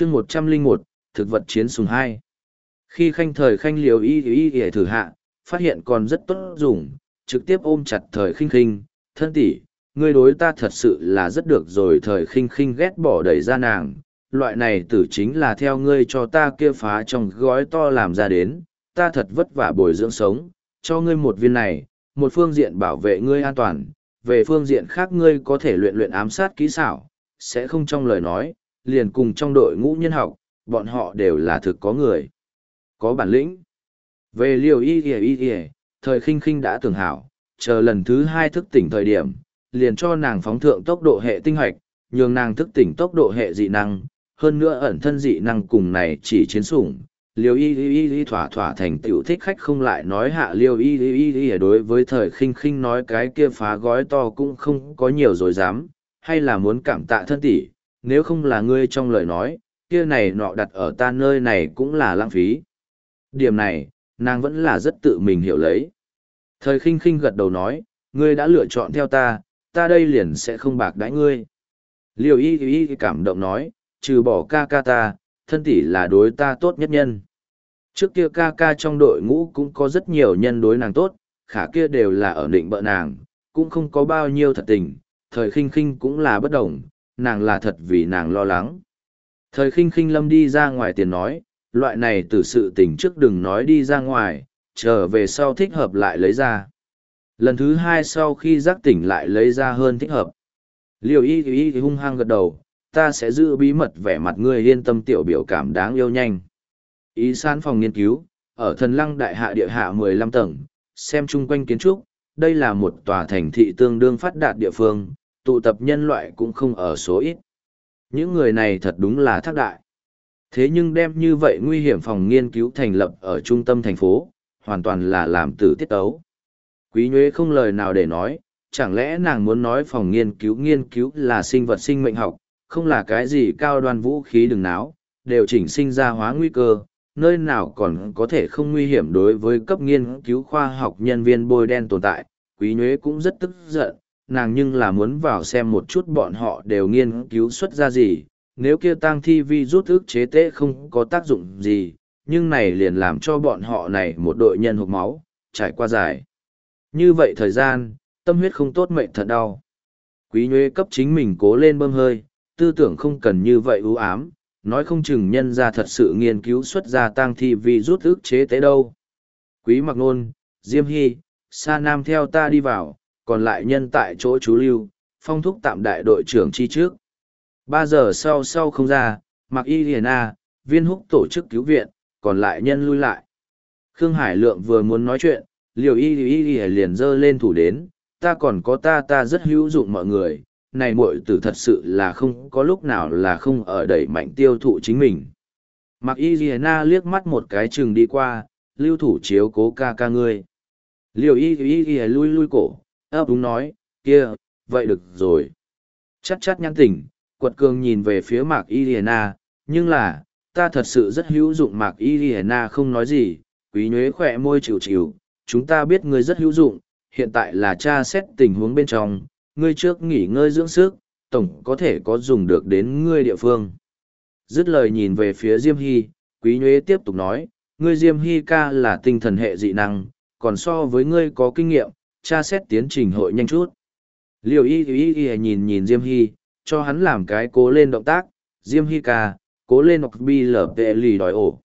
chương một trăm linh một, thực vật chiến sùng hai. Khi khanh thời khanh liều y y y thử hạ, phát hiện còn rất tốt dùng, trực tiếp ôm chặt thời khinh khinh, thân tỷ, ngươi đối ta thật sự là rất được rồi. Thời khinh khinh ghét bỏ đẩy ra nàng, loại này tử chính là theo ngươi cho ta kia phá trong gói to làm ra đến, ta thật vất vả bồi dưỡng sống, cho ngươi một viên này, một phương diện bảo vệ ngươi an toàn, về phương diện khác ngươi có thể luyện luyện ám sát kỹ xảo, sẽ không trong lời nói liền cùng trong đội ngũ nhân học bọn họ đều là thực có người. Có bản lĩnh. Về liều y y y y, thời khinh khinh đã tưởng hảo chờ lần thứ hai thức tỉnh thời điểm liền cho nàng phóng thượng tốc độ hệ tinh hoạch nhường nàng thức tỉnh tốc độ hệ dị năng hơn nữa ẩn thân dị năng cùng này chỉ chiến sủng. Liều y y y thỏa thỏa thành tựu thích khách không lại nói hạ liều y y y đối với thời khinh khinh nói cái kia phá gói to cũng không có nhiều rồi dám hay là muốn cảm tạ thân tỷ nếu không là ngươi trong lời nói kia này nọ đặt ở ta nơi này cũng là lãng phí. Điểm này nàng vẫn là rất tự mình hiểu lấy. Thời khinh khinh gật đầu nói ngươi đã lựa chọn theo ta ta đây liền sẽ không bạc đãi ngươi. Liều y y cảm động nói trừ bỏ ca ca ta thân tỷ là đối ta tốt nhất nhân. Trước kia ca ca trong đội ngũ cũng có rất nhiều nhân đối nàng tốt, khả kia đều là ở định bợ nàng, cũng không có bao nhiêu thật tình, thời khinh khinh cũng là bất đồng, nàng là thật vì nàng lo lắng. Thời khinh khinh lâm đi ra ngoài tiền nói, loại này từ sự tình trước đừng nói đi ra ngoài, trở về sau thích hợp lại lấy ra. Lần thứ hai sau khi giác tỉnh lại lấy ra hơn thích hợp. Liều y y hung hăng gật đầu, ta sẽ giữ bí mật vẻ mặt ngươi yên tâm tiểu biểu cảm đáng yêu nhanh. Ý san phòng nghiên cứu, ở thần lăng đại hạ địa hạ 15 tầng, xem chung quanh kiến trúc, đây là một tòa thành thị tương đương phát đạt địa phương, tụ tập nhân loại cũng không ở số ít. Những người này thật đúng là thác đại. Thế nhưng đem như vậy nguy hiểm phòng nghiên cứu thành lập ở trung tâm thành phố, hoàn toàn là làm tử tiết ấu. Quý Nhuế không lời nào để nói, chẳng lẽ nàng muốn nói phòng nghiên cứu nghiên cứu là sinh vật sinh mệnh học, không là cái gì cao đoan vũ khí đừng náo, đều chỉnh sinh ra hóa nguy cơ, nơi nào còn có thể không nguy hiểm đối với cấp nghiên cứu khoa học nhân viên bôi đen tồn tại. Quý Nhuế cũng rất tức giận, nàng nhưng là muốn vào xem một chút bọn họ đều nghiên cứu xuất ra gì, nếu kia tăng thi vi rút ức chế tế không có tác dụng gì, nhưng này liền làm cho bọn họ này một đội nhân hộp máu, trải qua dài. Như vậy thời gian, tâm huyết không tốt mệnh thật đau. Quý Nhuế cấp chính mình cố lên bơm hơi, tư tưởng không cần như vậy ưu ám, nói không chừng nhân ra thật sự nghiên cứu xuất ra tăng thi vi rút ức chế tế đâu. Quý mặc nôn, Diêm Hy, Sa Nam theo ta đi vào, còn lại nhân tại chỗ chú lưu, phong thúc tạm đại đội trưởng chi trước. Ba giờ sau sau không ra, mặc y liền a, viên húc tổ chức cứu viện, còn lại nhân lui lại. Khương Hải Lượng vừa muốn nói chuyện, liều y y y liền dơ lên thủ đến, ta còn có ta ta rất hữu dụng mọi người, này muội tử thật sự là không có lúc nào là không ở đẩy mạnh tiêu thụ chính mình. Mặc y ghi na liếc mắt một cái chừng đi qua, lưu thủ chiếu cố ca ca ngươi. Liều y y y lui lui cổ, ấp đúng nói, kia, vậy được rồi. Chắc chắc nhắn tỉnh, quật cường nhìn về phía mạc y na, nhưng là, ta thật sự rất hữu dụng mạc y na không nói gì, quý nhuế khỏe môi chịu chịu, chúng ta biết ngươi rất hữu dụng, hiện tại là tra xét tình huống bên trong, ngươi trước nghỉ ngơi dưỡng sức, tổng có thể có dùng được đến ngươi địa phương. Dứt lời nhìn về phía Diêm Hy, Quý Nhuế tiếp tục nói, ngươi Diêm Hy ca là tinh thần hệ dị năng, còn so với ngươi có kinh nghiệm, tra xét tiến trình hội nhanh chút. Liều y y y nhìn nhìn Diêm Hy, cho hắn làm cái cố lên động tác, Diêm Hy ca, cố lên hoặc bi lở vệ lì đòi ổ.